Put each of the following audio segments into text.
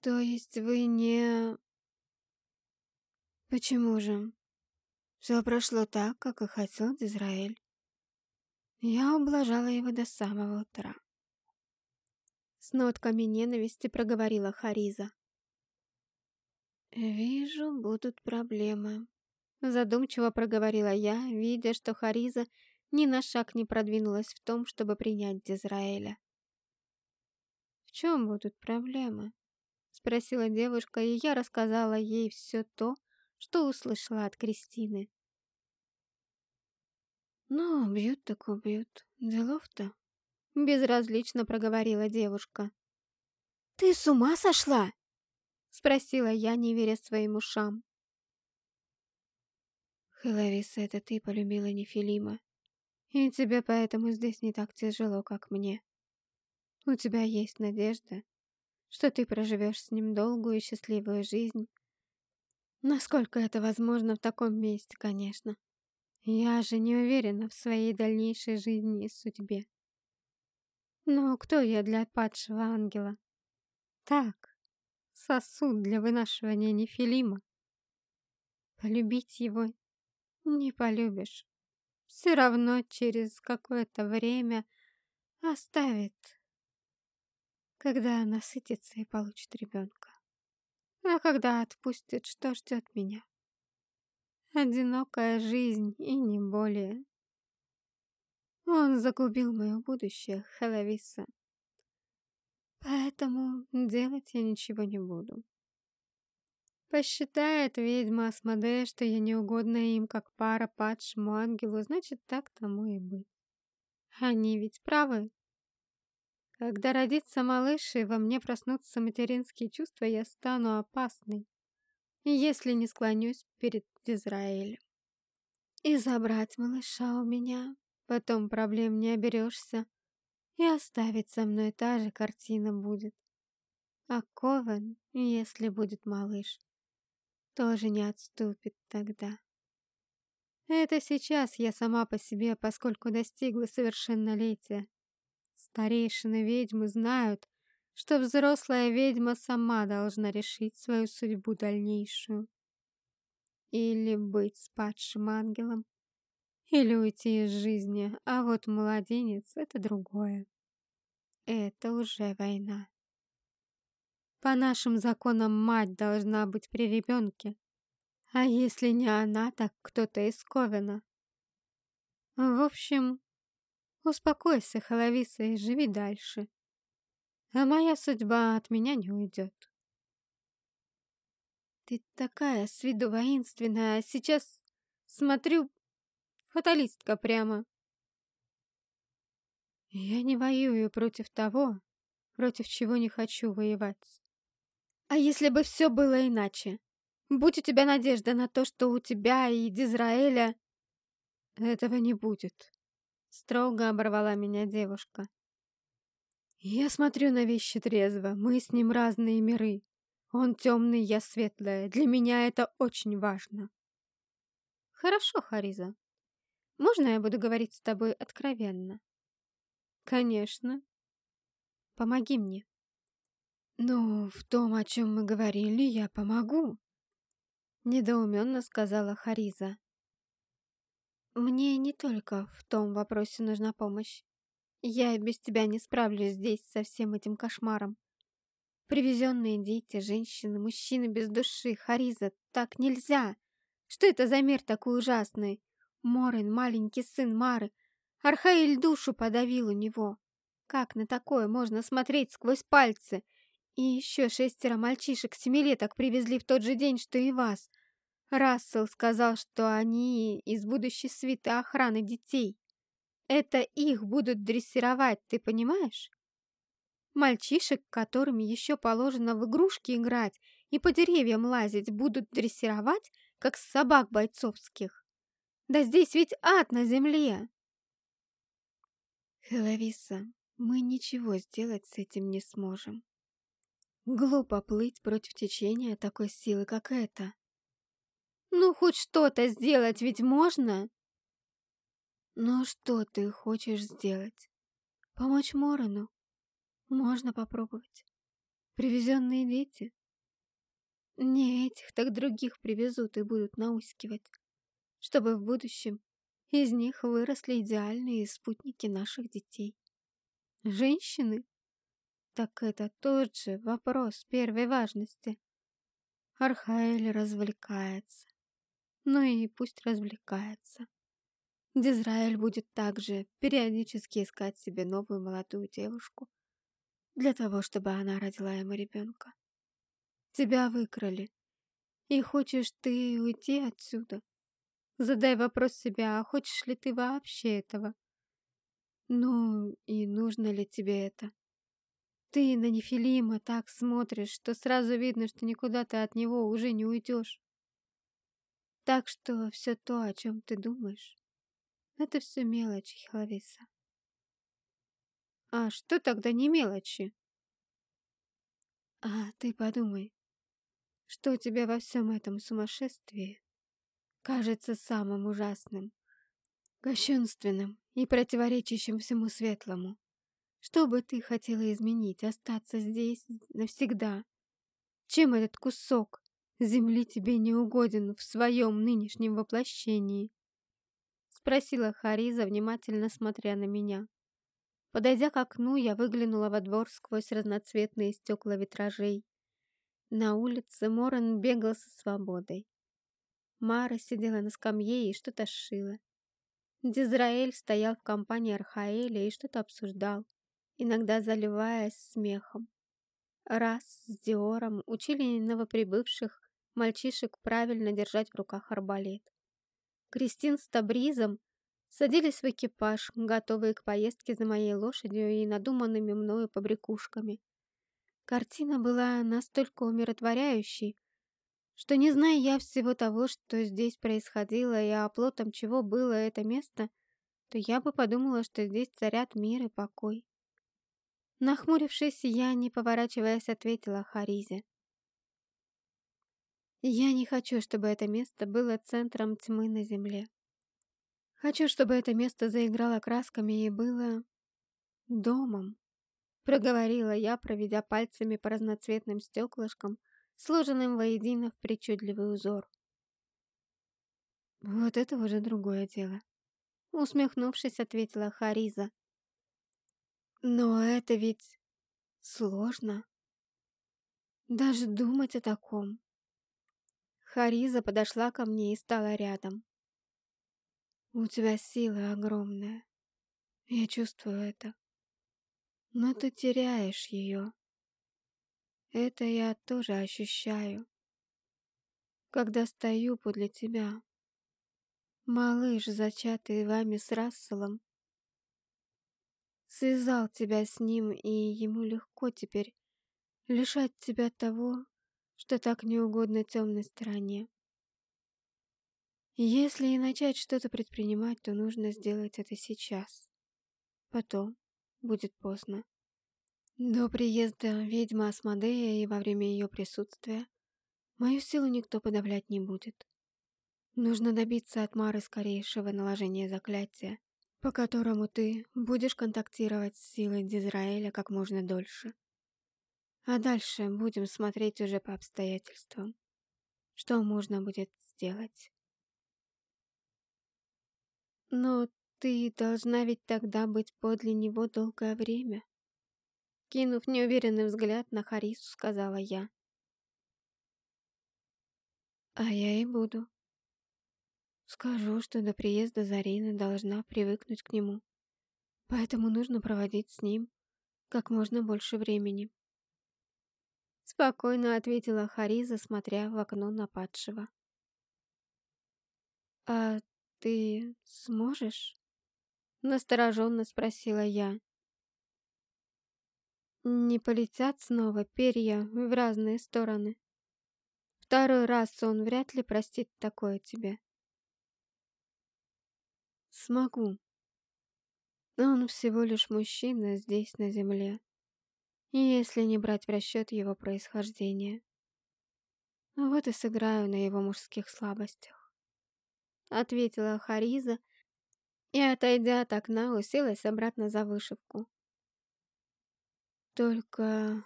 То есть вы не... Почему же? Все прошло так, как и хотел Дизраэль. Я ублажала его до самого утра. С нотками ненависти проговорила Хариза. «Вижу, будут проблемы», — задумчиво проговорила я, видя, что Хариза ни на шаг не продвинулась в том, чтобы принять Дизраэля. «В чем будут проблемы?» — спросила девушка, и я рассказала ей все то, что услышала от Кристины. «Ну, убьют так убьют. Делов-то?» — безразлично проговорила девушка. «Ты с ума сошла?» — спросила я, не веря своим ушам. «Хеловиса, это ты полюбила Нефилима, и тебе поэтому здесь не так тяжело, как мне. У тебя есть надежда, что ты проживешь с ним долгую и счастливую жизнь. Насколько это возможно в таком месте, конечно. Я же не уверена в своей дальнейшей жизни и судьбе. Но кто я для падшего ангела? Так, сосуд для вынашивания нефилима. Полюбить его не полюбишь. Все равно через какое-то время оставит, когда насытится и получит ребенка. А когда отпустит, что ждет меня? Одинокая жизнь и не более. Он загубил мое будущее, Хеловиса. Поэтому делать я ничего не буду. Посчитает ведьма Асмодея, что я неугодна им, как пара падшему ангелу, значит, так тому и быть. Они ведь правы. Когда родится малыш и во мне проснутся материнские чувства, я стану опасной, если не склонюсь перед Израилем. И забрать малыша у меня, потом проблем не оберешься, и оставить со мной та же картина будет. А Ковен, если будет малыш, тоже не отступит тогда. Это сейчас я сама по себе, поскольку достигла совершеннолетия. Старейшины ведьмы знают, что взрослая ведьма сама должна решить свою судьбу дальнейшую. Или быть спадшим ангелом, или уйти из жизни, а вот младенец — это другое. Это уже война. По нашим законам мать должна быть при ребенке, а если не она, так кто-то из Ковена. В общем, успокойся, Халависа, и живи дальше. А моя судьба от меня не уйдет. Ты такая с виду воинственная, а сейчас смотрю, фаталистка прямо. Я не воюю против того, против чего не хочу воевать. А если бы все было иначе? Будь у тебя надежда на то, что у тебя и Дизраэля... Этого не будет. Строго оборвала меня девушка. Я смотрю на вещи трезво, мы с ним разные миры. Он темный, я светлая. Для меня это очень важно. Хорошо, Хариза. Можно я буду говорить с тобой откровенно? Конечно. Помоги мне. Ну, в том, о чем мы говорили, я помогу. Недоуменно сказала Хариза. Мне не только в том вопросе нужна помощь. Я без тебя не справлюсь здесь со всем этим кошмаром. Привезенные дети, женщины, мужчины без души, Хариза, так нельзя. Что это за мир такой ужасный? Морин, маленький сын Мары. Архаиль душу подавил у него. Как на такое можно смотреть сквозь пальцы? И еще шестеро мальчишек семилеток привезли в тот же день, что и вас. Рассел сказал, что они из будущей свиты охраны детей. Это их будут дрессировать, ты понимаешь? Мальчишек, которым еще положено в игрушки играть и по деревьям лазить, будут дрессировать, как собак бойцовских. Да здесь ведь ад на земле. Хеловиса, мы ничего сделать с этим не сможем. Глупо плыть против течения такой силы, как эта. Ну, хоть что-то сделать ведь можно? Ну, что ты хочешь сделать? Помочь Морону? Можно попробовать. Привезенные дети? Не этих, так других привезут и будут наускивать, чтобы в будущем из них выросли идеальные спутники наших детей. Женщины? Так это тот же вопрос первой важности. Архаэль развлекается. Ну и пусть развлекается. Дизраэль будет также периодически искать себе новую молодую девушку для того, чтобы она родила ему ребенка. Тебя выкрали. И хочешь ты уйти отсюда? Задай вопрос себе, а хочешь ли ты вообще этого? Ну, и нужно ли тебе это? Ты на Нефилима так смотришь, что сразу видно, что никуда ты от него уже не уйдешь. Так что все то, о чем ты думаешь, это все мелочи, Хеловиса. А что тогда не мелочи? А ты подумай, что тебе во всем этом сумасшествии кажется самым ужасным, кощунственным и противоречащим всему светлому? Что бы ты хотела изменить, остаться здесь навсегда? Чем этот кусок земли тебе не угоден в своем нынешнем воплощении? Спросила Хариза, внимательно смотря на меня. Подойдя к окну, я выглянула во двор сквозь разноцветные стекла витражей. На улице Моран бегал со свободой. Мара сидела на скамье и что-то шила. Дизраэль стоял в компании Архаэля и что-то обсуждал, иногда заливаясь смехом. Раз с Диором учили новоприбывших мальчишек правильно держать в руках арбалет. Кристин с Табризом садились в экипаж, готовые к поездке за моей лошадью и надуманными мною побрякушками. Картина была настолько умиротворяющей, что, не зная я всего того, что здесь происходило и оплотом чего было это место, то я бы подумала, что здесь царят мир и покой. Нахмурившись, я, не поворачиваясь, ответила Харизе. Я не хочу, чтобы это место было центром тьмы на земле. Хочу, чтобы это место заиграло красками и было домом. Проговорила я, проведя пальцами по разноцветным стеклышкам, сложенным воедино в причудливый узор. «Вот это уже другое дело», — усмехнувшись, ответила Хариза. «Но это ведь сложно. Даже думать о таком». Хариза подошла ко мне и стала рядом. «У тебя сила огромная. Я чувствую это но ты теряешь ее. Это я тоже ощущаю, когда стою подле тебя. Малыш, зачатый вами с Расселом, связал тебя с ним, и ему легко теперь лишать тебя того, что так неугодно темной стороне. Если и начать что-то предпринимать, то нужно сделать это сейчас. Потом, будет поздно. До приезда ведьмы Асмодея и во время ее присутствия мою силу никто подавлять не будет. Нужно добиться от Мары скорейшего наложения заклятия, по которому ты будешь контактировать с силой Дизраэля как можно дольше. А дальше будем смотреть уже по обстоятельствам, что можно будет сделать. Но ты должна ведь тогда быть подле него долгое время. Кинув неуверенный взгляд на Харису, сказала я. А я и буду. Скажу, что до приезда Зарины должна привыкнуть к нему. Поэтому нужно проводить с ним как можно больше времени. Спокойно ответила Хариза, смотря в окно на падшего. «А ты сможешь?» Настороженно спросила я. Не полетят снова перья в разные стороны. Второй раз он вряд ли простит такое тебе. Смогу. Он всего лишь мужчина здесь, на земле. Если не брать в расчет его происхождение. Вот и сыграю на его мужских слабостях. Ответила Хариза, и, отойдя от окна, уселась обратно за вышивку. Только...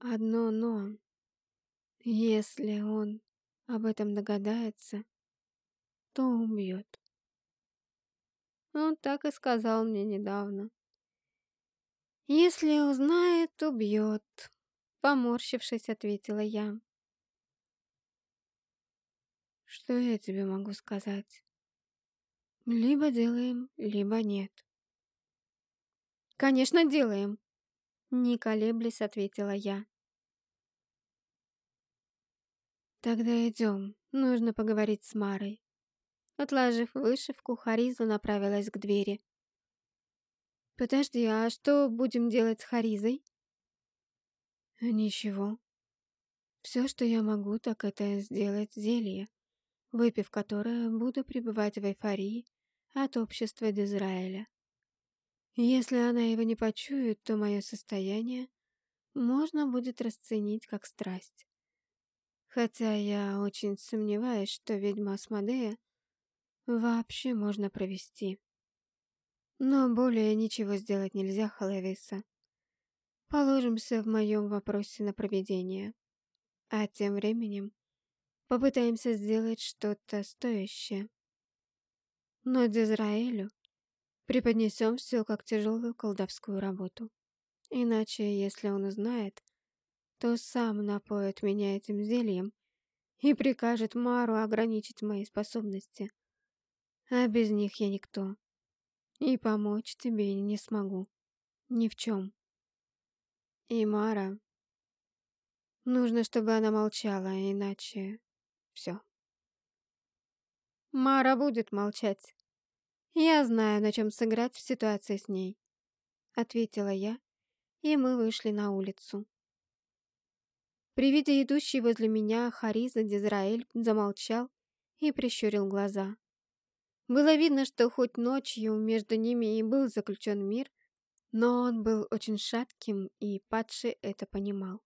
Одно «но». Если он об этом догадается, то убьет. Он так и сказал мне недавно. «Если узнает, убьет», — поморщившись, ответила я. «Что я тебе могу сказать? Либо делаем, либо нет». «Конечно, делаем!» Не колеблясь, ответила я. «Тогда идем. Нужно поговорить с Марой». Отложив вышивку, Хариза направилась к двери. «Подожди, а что будем делать с Харизой?» «Ничего. Все, что я могу, так это сделать зелье, выпив которое, буду пребывать в эйфории от общества Дизраэля. Если она его не почует, то мое состояние можно будет расценить как страсть. Хотя я очень сомневаюсь, что ведьма Асмодея вообще можно провести. Но более ничего сделать нельзя, Халависа. Положимся в моем вопросе на проведение. А тем временем попытаемся сделать что-то стоящее. Но Дизраэлю Преподнесем все как тяжелую колдовскую работу. Иначе, если он узнает, то сам напоит меня этим зельем и прикажет Мару ограничить мои способности. А без них я никто. И помочь тебе не смогу. Ни в чем. И Мара... Нужно, чтобы она молчала, иначе... Все. Мара будет молчать. «Я знаю, на чем сыграть в ситуации с ней», — ответила я, и мы вышли на улицу. При виде идущей возле меня Хариза Дизраэль замолчал и прищурил глаза. Было видно, что хоть ночью между ними и был заключен мир, но он был очень шатким, и падший это понимал.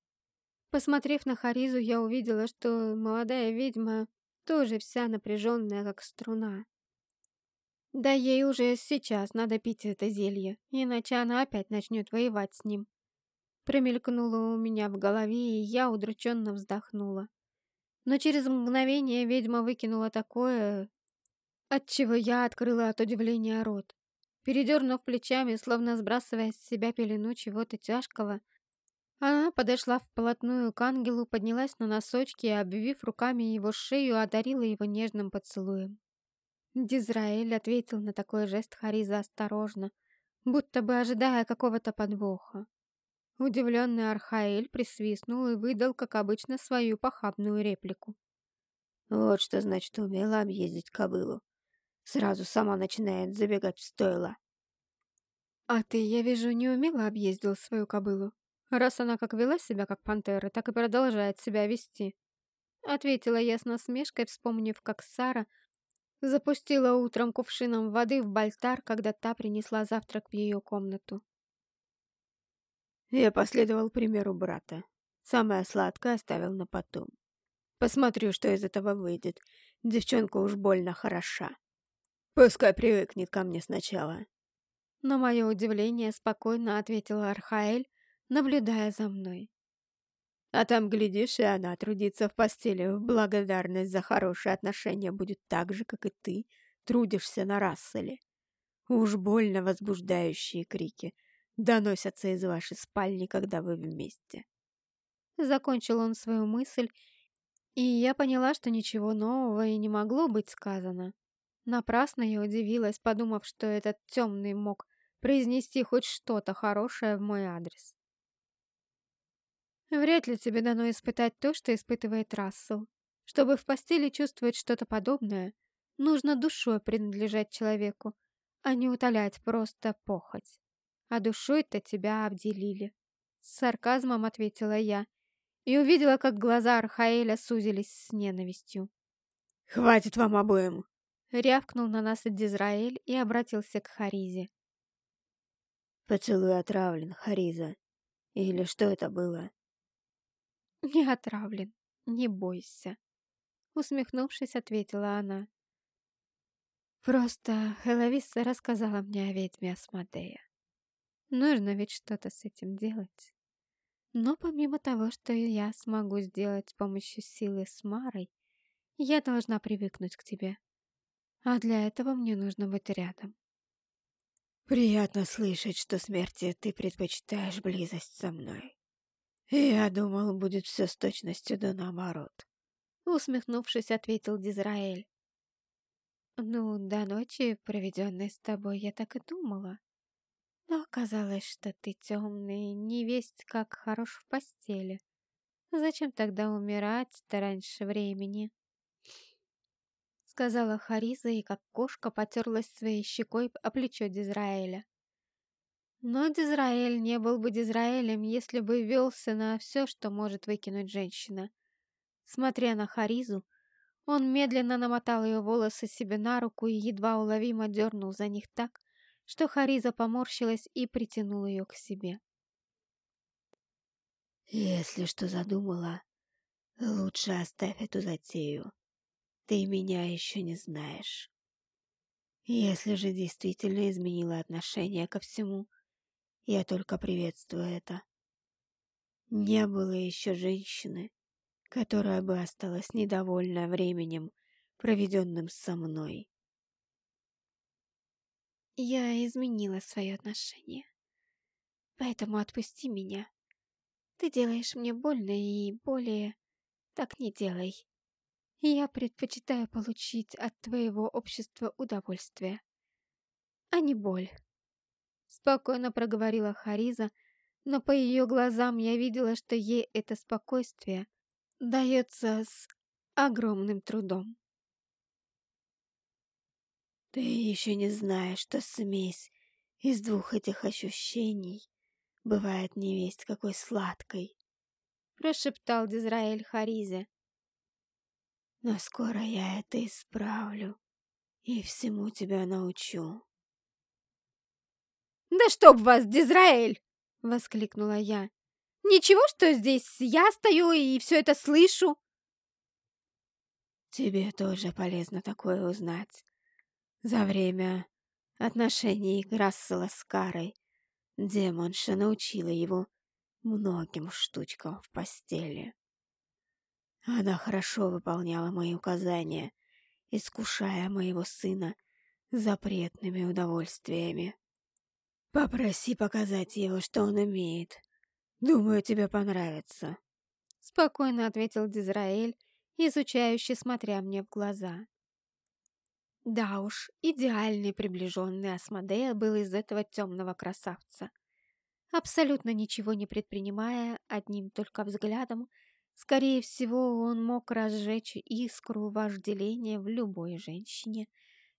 Посмотрев на Харизу, я увидела, что молодая ведьма тоже вся напряженная, как струна. Да ей уже сейчас надо пить это зелье, иначе она опять начнет воевать с ним. Промелькнуло у меня в голове, и я удрученно вздохнула. Но через мгновение ведьма выкинула такое, от чего я открыла от удивления рот. Передернув плечами, словно сбрасывая с себя пелену чего-то тяжкого, она подошла вплотную к ангелу, поднялась на носочки и, обвив руками его шею, одарила его нежным поцелуем. Дизраэль ответил на такой жест Хариза осторожно, будто бы ожидая какого-то подвоха. Удивленный Архаэль присвистнул и выдал, как обычно, свою похабную реплику. «Вот что значит умела объездить кобылу. Сразу сама начинает забегать в стойло». «А ты, я вижу, не умело объездил свою кобылу. Раз она как вела себя, как пантера, так и продолжает себя вести». Ответила я с насмешкой, вспомнив, как Сара Запустила утром кувшином воды в бальтар, когда та принесла завтрак в ее комнату. Я последовал примеру брата. Самое сладкое оставил на потом. Посмотрю, что из этого выйдет. Девчонка уж больно хороша. Пускай привыкнет ко мне сначала. На мое удивление спокойно ответила Архаэль, наблюдая за мной. А там, глядишь, и она трудится в постели в благодарность за хорошие отношения будет так же, как и ты трудишься на Расселе. Уж больно возбуждающие крики доносятся из вашей спальни, когда вы вместе. Закончил он свою мысль, и я поняла, что ничего нового и не могло быть сказано. Напрасно я удивилась, подумав, что этот темный мог произнести хоть что-то хорошее в мой адрес. Вряд ли тебе дано испытать то, что испытывает Рассел. Чтобы в постели чувствовать что-то подобное, нужно душой принадлежать человеку, а не утолять просто похоть. А душой-то тебя обделили. С сарказмом ответила я и увидела, как глаза Архаэля сузились с ненавистью. «Хватит вам обоим!» Рявкнул на нас Дизраэль и обратился к Харизе. «Поцелуй отравлен, Хариза. Или что это было?» «Не отравлен, не бойся», — усмехнувшись, ответила она. «Просто Элависа рассказала мне о ведьме Асмодея. Нужно ведь что-то с этим делать». Но помимо того, что я смогу сделать с помощью силы с Марой, я должна привыкнуть к тебе. А для этого мне нужно быть рядом. Приятно слышать, что смерти ты предпочитаешь близость со мной. Я думал, будет все с точностью да наоборот. Усмехнувшись, ответил Дизраэль. Ну, до ночи, проведенной с тобой, я так и думала. Но оказалось, что ты темный, невесть как хорош в постели. Зачем тогда умирать-то раньше времени? Сказала Хариза и как кошка потерлась своей щекой о плечо Дизраэля. Но Дизраэль не был бы Дизраэлем, если бы велся на все, что может выкинуть женщина. Смотря на Харизу, он медленно намотал ее волосы себе на руку и едва уловимо дернул за них так, что Хариза поморщилась и притянула ее к себе. «Если что задумала, лучше оставь эту затею. Ты меня еще не знаешь. Если же действительно изменила отношение ко всему, я только приветствую это. Не было еще женщины, которая бы осталась недовольна временем, проведенным со мной. Я изменила свое отношение. Поэтому отпусти меня. Ты делаешь мне больно и более... Так не делай. Я предпочитаю получить от твоего общества удовольствие, а не боль. Спокойно проговорила Хариза, но по ее глазам я видела, что ей это спокойствие дается с огромным трудом. Ты еще не знаешь, что смесь из двух этих ощущений бывает невесть какой сладкой, прошептал Дизраэль Харизе. Но скоро я это исправлю и всему тебя научу. «Да чтоб вас, Дизраэль!» — воскликнула я. «Ничего, что здесь я стою и все это слышу?» «Тебе тоже полезно такое узнать. За время отношений Рассела с Карой демонша научила его многим штучкам в постели. Она хорошо выполняла мои указания, искушая моего сына запретными удовольствиями. Попроси показать его, что он умеет. Думаю, тебе понравится. Спокойно ответил Дизраэль, изучающе смотря мне в глаза. Да уж, идеальный приближенный Асмодея был из этого темного красавца. Абсолютно ничего не предпринимая, одним только взглядом, скорее всего, он мог разжечь искру вожделения в любой женщине.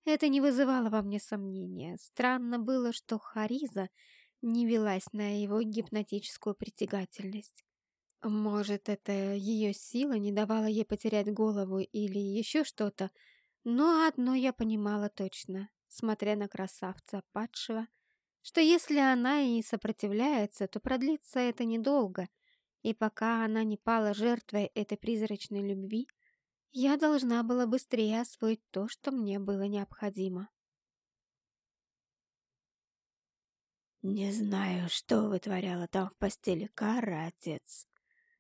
Это не вызывало во мне сомнения. Странно было, что Хариза не велась на его гипнотическую притягательность. Может, это ее сила не давала ей потерять голову или еще что-то, но одно я понимала точно, смотря на красавца падшего, что если она и сопротивляется, то продлится это недолго, и пока она не пала жертвой этой призрачной любви, я должна была быстрее освоить то, что мне было необходимо. Не знаю, что вытворяла там в постели Кара, отец,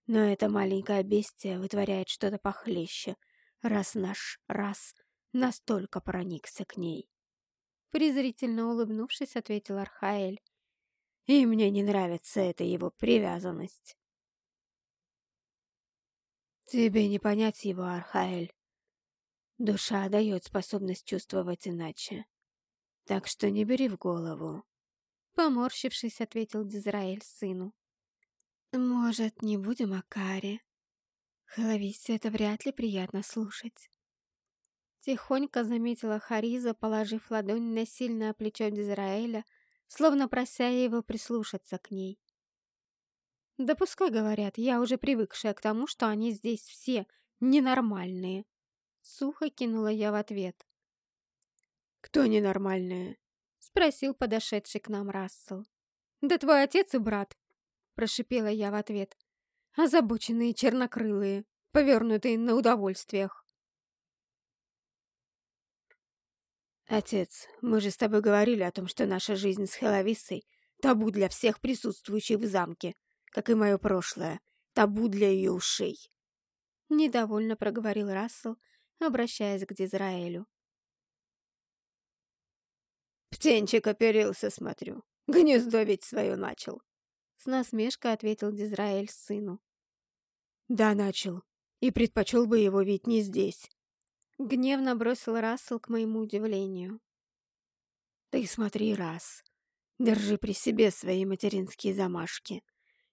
но эта маленькая бестия вытворяет что-то похлеще, раз наш раз настолько проникся к ней. Презрительно улыбнувшись, ответил Архаэль. И мне не нравится эта его привязанность. Тебе не понять его, Архаэль. Душа дает способность чувствовать иначе. Так что не бери в голову. Поморщившись, ответил Дизраэль сыну. Может, не будем о каре? Хеловисе это вряд ли приятно слушать. Тихонько заметила Хариза, положив ладонь на сильное плечо Дизраэля, словно прося его прислушаться к ней. «Да пускай говорят, я уже привыкшая к тому, что они здесь все ненормальные». Сухо кинула я в ответ. «Кто ненормальные?» — спросил подошедший к нам Рассел. «Да твой отец и брат», — прошипела я в ответ. «Озабоченные чернокрылые, повернутые на удовольствиях». «Отец, мы же с тобой говорили о том, что наша жизнь с Хеловиссой — табу для всех присутствующих в замке. Как и мое прошлое, табу для ее ушей. Недовольно проговорил Рассел, обращаясь к Дизраэлю. «Птенчик оперился, смотрю. Гнездо ведь свое начал». С насмешкой ответил Дизраэль сыну. «Да, начал. И предпочел бы его ведь не здесь». Гневно бросил Рассел к моему удивлению. «Ты смотри, раз. Держи при себе свои материнские замашки.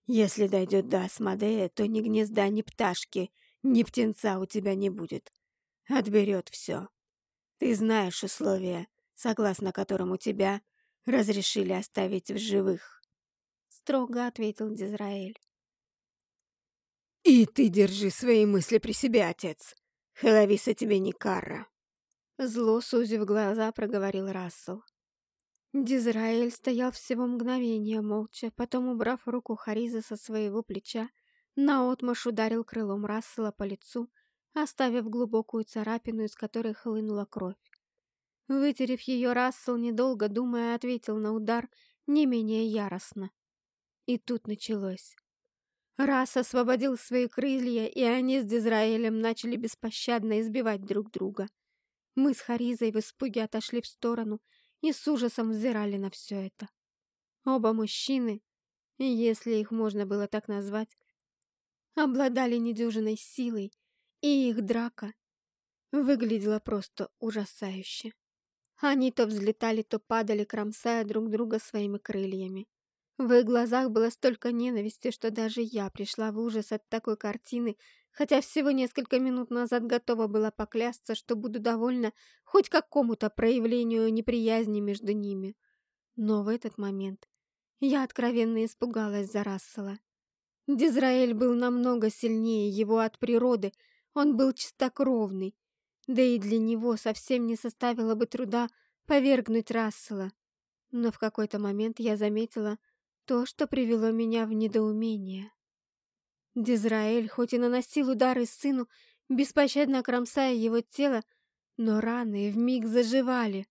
Если дойдет до Асмодея, то ни гнезда, ни пташки, ни птенца у тебя не будет. Отберет все. Ты знаешь условия, согласно которым у тебя разрешили оставить в живых. Строго ответил Дизраэль. И ты держи свои мысли при себе, отец. Хеловиса тебе не кара. Зло, сузив глаза, проговорил Рассел. Дизраэль стоял всего мгновение молча, потом, убрав руку Хариза со своего плеча, наотмашь ударил крылом Рассела по лицу, оставив глубокую царапину, из которой хлынула кровь. Вытерев ее, Рассел, недолго думая, ответил на удар не менее яростно. И тут началось. Раз освободил свои крылья, и они с Дизраэлем начали беспощадно избивать друг друга. Мы с Харизой в испуге отошли в сторону и с ужасом взирали на все это. Оба мужчины, если их можно было так назвать, обладали недюжиной силой, и их драка выглядела просто ужасающе. Они то взлетали, то падали, кромсая друг друга своими крыльями. В их глазах было столько ненависти, что даже я пришла в ужас от такой картины, хотя всего несколько минут назад готова была поклясться, что буду довольна хоть какому-то проявлению неприязни между ними. Но в этот момент я откровенно испугалась за Рассела. Дизраэль был намного сильнее его от природы, он был чистокровный, да и для него совсем не составило бы труда повергнуть Рассела. Но в какой-то момент я заметила, то, что привело меня в недоумение. Дизраэль хоть и наносил удары сыну, беспощадно кромсая его тело, но раны вмиг заживали.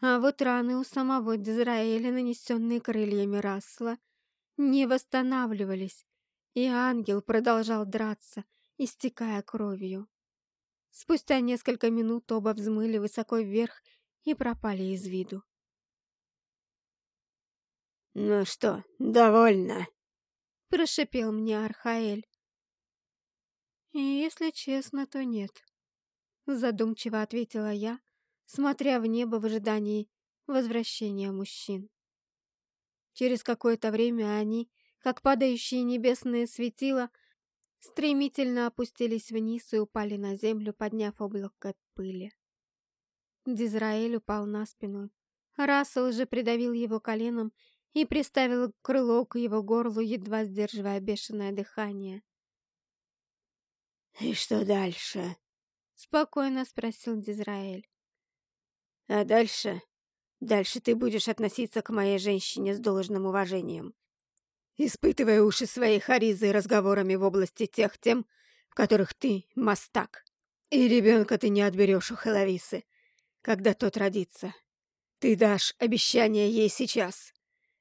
А вот раны у самого Дизраэля, нанесенные крыльями Рассела, не восстанавливались, и ангел продолжал драться, истекая кровью. Спустя несколько минут оба взмыли высоко вверх и пропали из виду. «Ну что, довольно?» — прошипел мне Архаэль. И «Если честно, то нет», — задумчиво ответила я, смотря в небо в ожидании возвращения мужчин. Через какое-то время они, как падающие небесные светила, стремительно опустились вниз и упали на землю, подняв облако пыли. Дизраэль упал на спину. Рассел же придавил его коленом и приставил крыло к его горлу, едва сдерживая бешеное дыхание. «И что дальше?» — спокойно спросил Дизраэль. «А дальше? Дальше ты будешь относиться к моей женщине с должным уважением, испытывая уши своей харизы разговорами в области тех тем, в которых ты мастак. И ребенка ты не отберешь у Хеловисы, когда тот родится. Ты дашь обещание ей сейчас,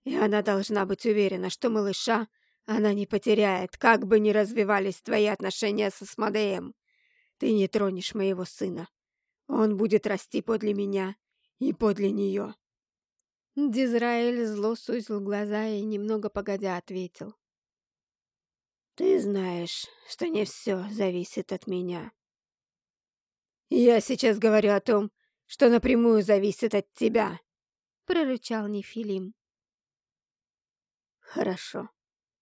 и она должна быть уверена, что малыша она не потеряет, как бы ни развивались твои отношения со Смодеем. Ты не тронешь моего сына. Он будет расти подле меня и подле нее. Дизраэль зло сузил глаза и немного погодя ответил. «Ты знаешь, что не все зависит от меня. Я сейчас говорю о том, что напрямую зависит от тебя», — прорычал Нефилим. «Хорошо,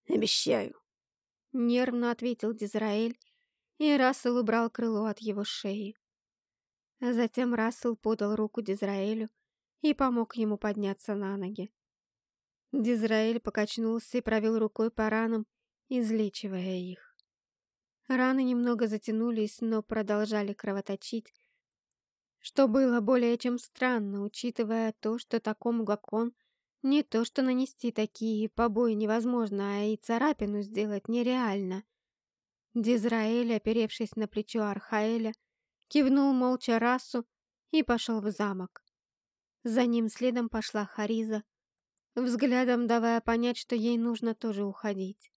обещаю», — нервно ответил Дизраэль, и Рассел убрал крыло от его шеи. А затем Рассел подал руку Дизраэлю и помог ему подняться на ноги. Дизраэль покачнулся и провел рукой по ранам, излечивая их. Раны немного затянулись, но продолжали кровоточить, что было более чем странно, учитывая то, что такому, как он, не то что нанести такие побои невозможно, а и царапину сделать нереально. Дизраэль, оперевшись на плечо Архаэля, кивнул молча расу и пошел в замок. За ним следом пошла Хариза, взглядом давая понять, что ей нужно тоже уходить.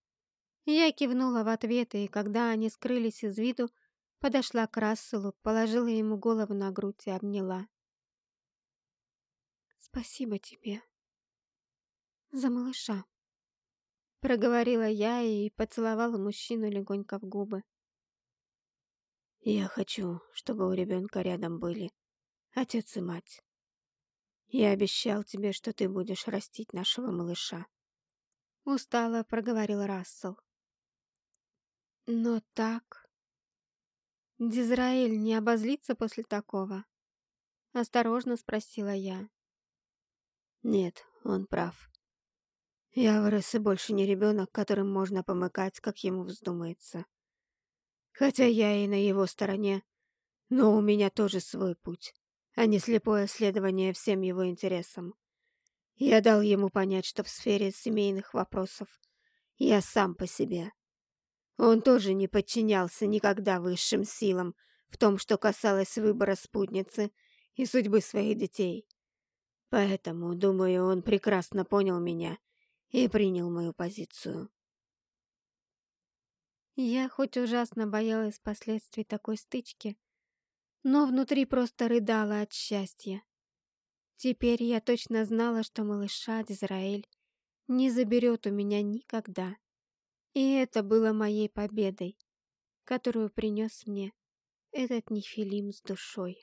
Я кивнула в ответ, и когда они скрылись из виду, подошла к Расселу, положила ему голову на грудь и обняла. «Спасибо тебе за малыша», — проговорила я и поцеловала мужчину легонько в губы. «Я хочу, чтобы у ребенка рядом были отец и мать. Я обещал тебе, что ты будешь растить нашего малыша». Устало проговорил Рассел. Но так... Дизраэль не обозлится после такого? Осторожно спросила я. Нет, он прав. Я вырос и больше не ребенок, которым можно помыкать, как ему вздумается. Хотя я и на его стороне, но у меня тоже свой путь, а не слепое следование всем его интересам. Я дал ему понять, что в сфере семейных вопросов я сам по себе. Он тоже не подчинялся никогда высшим силам в том, что касалось выбора спутницы и судьбы своих детей. Поэтому, думаю, он прекрасно понял меня и принял мою позицию. Я хоть ужасно боялась последствий такой стычки, но внутри просто рыдала от счастья. Теперь я точно знала, что малыша Дизраэль не заберет у меня никогда. И это было моей победой, которую принес мне этот нефилим с душой.